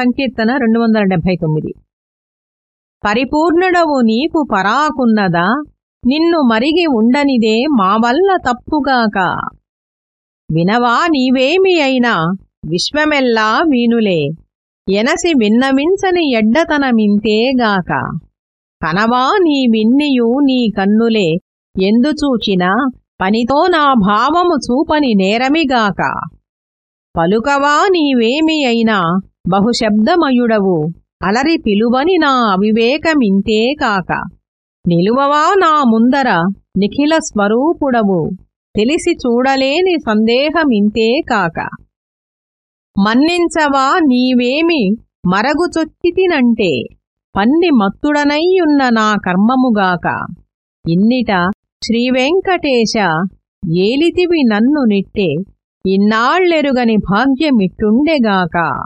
సంకీర్తన రెండు వందల డెబ్భై తొమ్మిది. పరిపూర్ణుడవు నీకు పరాకున్నదా? నిన్ను మరిగి ఉండనిదే మా వల్ల తప్పుగాక. వినవా నీవేమి అయినా? విశ్వమెల్లా వీనులే ఎనసి విన్నవించని ఎడ్డతనమింతేగాక కనవా నీ విన్నియు నీ కన్నులే. ఎందుచూచినా పనితో నా భావము చూపని నేరమిగాక. పలుకవా నీవేమి అయినా? బహుశబ్దమయుడవు. అలరి పిలువని నా అవివేకమింతే కాక. నిలువవా నా ముందర నిఖిల స్వరూపుడవు. తెలిసి చూడలేని సందేహమింతే కాక. మన్నించవా నీవేమి మరగుచొచ్చితినంటే. పన్ని మత్తుడనయ్యున్న నా కర్మముగాక. ఇన్నిట శ్రీవెంకటేశ ఏలితివి నన్ను నిట్టే. ఇన్నాళ్ళెరుగని భాగ్యమిట్టుండెగాక.